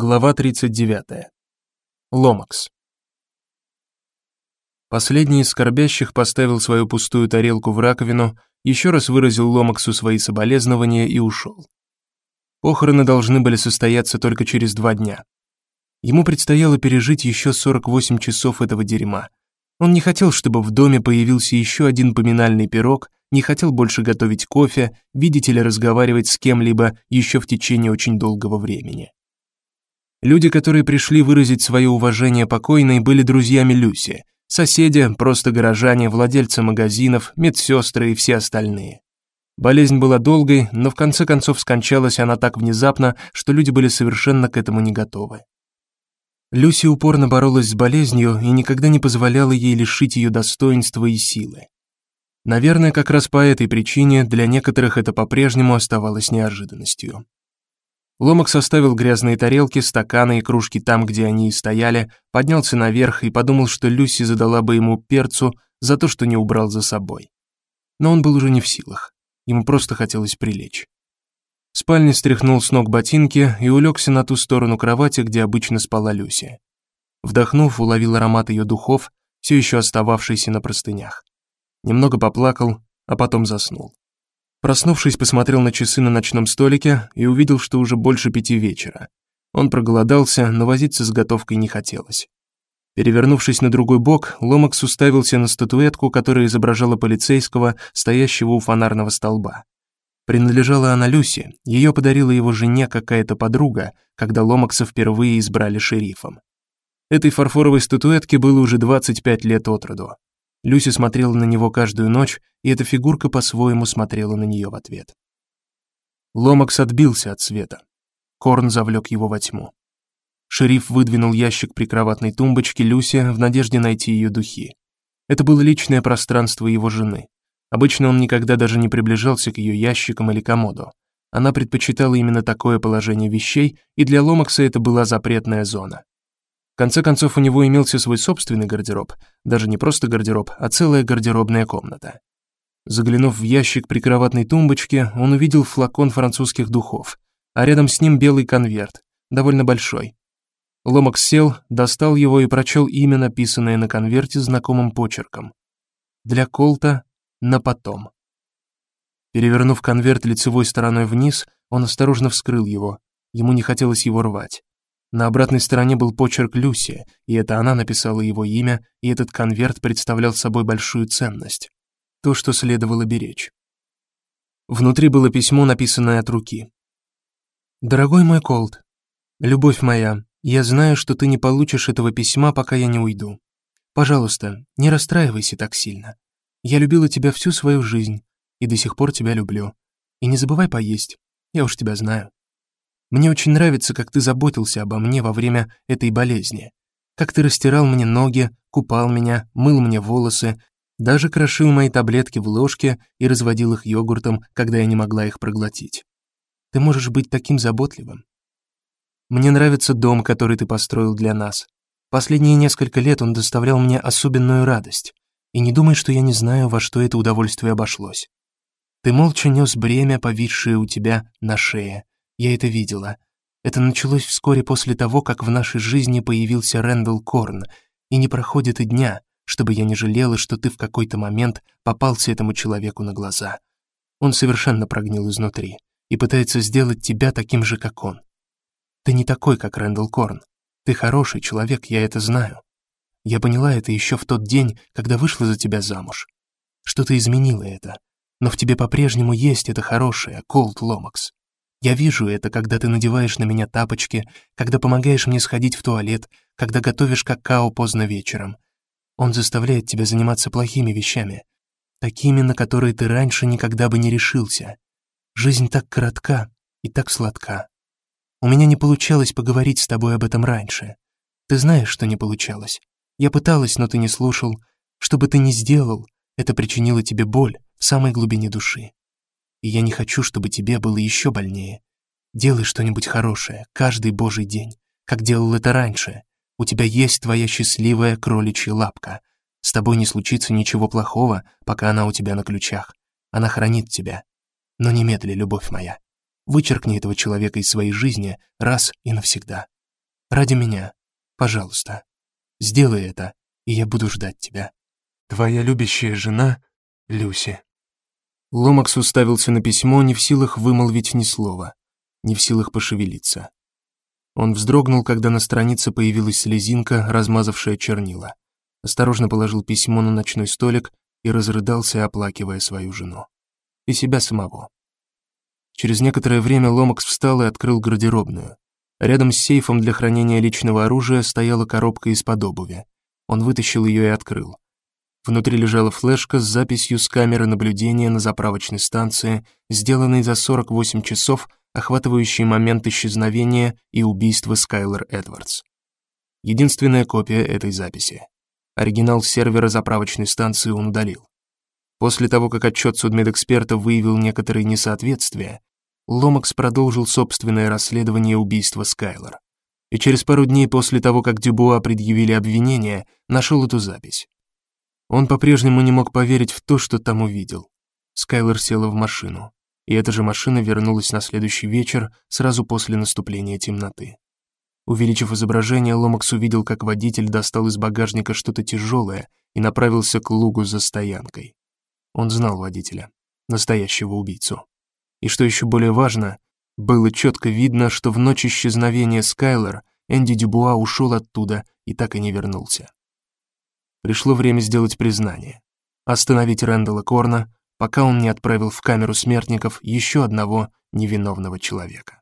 Глава 39. Ломакс. Последний из скорбящих поставил свою пустую тарелку в раковину, еще раз выразил Ломаксу свои соболезнования и ушел. Похороны должны были состояться только через два дня. Ему предстояло пережить еще 48 часов этого дерьма. Он не хотел, чтобы в доме появился еще один поминальный пирог, не хотел больше готовить кофе, видеть или разговаривать с кем-либо еще в течение очень долгого времени. Люди, которые пришли выразить свое уважение покойной, были друзьями Люси, соседи, просто горожане, владельцы магазинов, медсестры и все остальные. Болезнь была долгой, но в конце концов скончалась она так внезапно, что люди были совершенно к этому не готовы. Люси упорно боролась с болезнью и никогда не позволяла ей лишить ее достоинства и силы. Наверное, как раз по этой причине для некоторых это по-прежнему оставалось неожиданностью. Ломак составил грязные тарелки, стаканы и кружки там, где они и стояли, поднялся наверх и подумал, что Люси задала бы ему перцу за то, что не убрал за собой. Но он был уже не в силах. Ему просто хотелось прилечь. В спальне стряхнул с ног ботинки и улегся на ту сторону кровати, где обычно спала Люси. Вдохнув, уловил аромат ее духов, все еще остававшийся на простынях. Немного поплакал, а потом заснул. Проснувшись, посмотрел на часы на ночном столике и увидел, что уже больше пяти вечера. Он проголодался, но возиться с готовкой не хотелось. Перевернувшись на другой бок, Ломакс уставился на статуэтку, которая изображала полицейского, стоящего у фонарного столба. Принадлежала она Люси, ее подарила его жене какая-то подруга, когда Ломакса впервые избрали шерифом. Этой фарфоровой статуэтке было уже 25 лет от роду. Люси смотрела на него каждую ночь, и эта фигурка по-своему смотрела на нее в ответ. Ломакс отбился от света. Корн завлек его во тьму. Шериф выдвинул ящик прикроватной тумбочки Люси в надежде найти ее духи. Это было личное пространство его жены. Обычно он никогда даже не приближался к ее ящикам или комоду. Она предпочитала именно такое положение вещей, и для Ломакса это была запретная зона конце концов, у него имелся свой собственный гардероб, даже не просто гардероб, а целая гардеробная комната. Заглянув в ящик прикроватной тумбочки, он увидел флакон французских духов, а рядом с ним белый конверт, довольно большой. Ломакс сел, достал его и прочел имя, написанное на конверте знакомым почерком. Для Колта на потом. Перевернув конверт лицевой стороной вниз, он осторожно вскрыл его. Ему не хотелось его рвать. На обратной стороне был почерк Люси, и это она написала его имя, и этот конверт представлял собой большую ценность. То, что следовало беречь. Внутри было письмо, написанное от руки. «Дорогой мой Колт, любовь моя, я знаю, что ты не получишь этого письма, пока я не уйду. Пожалуйста, не расстраивайся так сильно. Я любила тебя всю свою жизнь и до сих пор тебя люблю. И не забывай поесть, я уж тебя знаю. Мне очень нравится, как ты заботился обо мне во время этой болезни. Как ты растирал мне ноги, купал меня, мыл мне волосы, даже крошил мои таблетки в ложке и разводил их йогуртом, когда я не могла их проглотить. Ты можешь быть таким заботливым. Мне нравится дом, который ты построил для нас. Последние несколько лет он доставлял мне особенную радость. И не думай, что я не знаю, во что это удовольствие обошлось. Ты молча нес бремя, повисшее у тебя на шее, я это видела. Это началось вскоре после того, как в нашей жизни появился Рэндалл Корн, и не проходит и дня, чтобы я не жалела, что ты в какой-то момент попался этому человеку на глаза. Он совершенно прогнил изнутри и пытается сделать тебя таким же, как он. Ты не такой, как Рэндалл Корн. Ты хороший человек, я это знаю. Я поняла это еще в тот день, когда вышла за тебя замуж. Что-то изменило это, но в тебе по-прежнему есть это хорошее, Колт Ломакс. Я вижу это, когда ты надеваешь на меня тапочки, когда помогаешь мне сходить в туалет, когда готовишь какао поздно вечером. Он заставляет тебя заниматься плохими вещами, такими, на которые ты раньше никогда бы не решился. Жизнь так коротка и так сладка. У меня не получалось поговорить с тобой об этом раньше. Ты знаешь, что не получалось. Я пыталась, но ты не слушал. Что бы ты ни сделал, это причинило тебе боль в самой глубине души и я не хочу, чтобы тебе было еще больнее. Делай что-нибудь хорошее, каждый божий день, как делал это раньше. У тебя есть твоя счастливая кроличья лапка. С тобой не случится ничего плохого, пока она у тебя на ключах. Она хранит тебя. Но немедли, любовь моя. Вычеркни этого человека из своей жизни раз и навсегда. Ради меня. Пожалуйста. Сделай это, и я буду ждать тебя. Твоя любящая жена Люси. Ломакс уставился на письмо, не в силах вымолвить ни слова, не в силах пошевелиться. Он вздрогнул, когда на странице появилась слезинка, размазавшая чернила. Осторожно положил письмо на ночной столик и разрыдался, оплакивая свою жену. И себя самого. Через некоторое время Ломакс встал и открыл гардеробную. Рядом с сейфом для хранения личного оружия стояла коробка из-под обуви. Он вытащил ее и открыл. Внутри лежала флешка с записью с камеры наблюдения на заправочной станции, сделанной за 48 часов, охватывающей момент исчезновения и убийства Скайлер Эдвардс. Единственная копия этой записи. Оригинал сервера заправочной станции он удалил. После того, как отчет судмедэксперта выявил некоторые несоответствия, Ломакс продолжил собственное расследование убийства Скайлер. И через пару дней после того, как Дюбуа предъявили обвинение, нашел эту запись. Он по-прежнему не мог поверить в то, что там увидел. Скайлер села в машину, и эта же машина вернулась на следующий вечер, сразу после наступления темноты. Увеличив изображение, Ломакс увидел, как водитель достал из багажника что-то тяжелое и направился к лугу за стоянкой. Он знал водителя, настоящего убийцу. И что еще более важно, было четко видно, что в ночь исчезновения Скайлер Энди Дюбуа ушел оттуда и так и не вернулся. Пришло время сделать признание. Остановить Рэндала Корна, пока он не отправил в камеру смертников еще одного невиновного человека.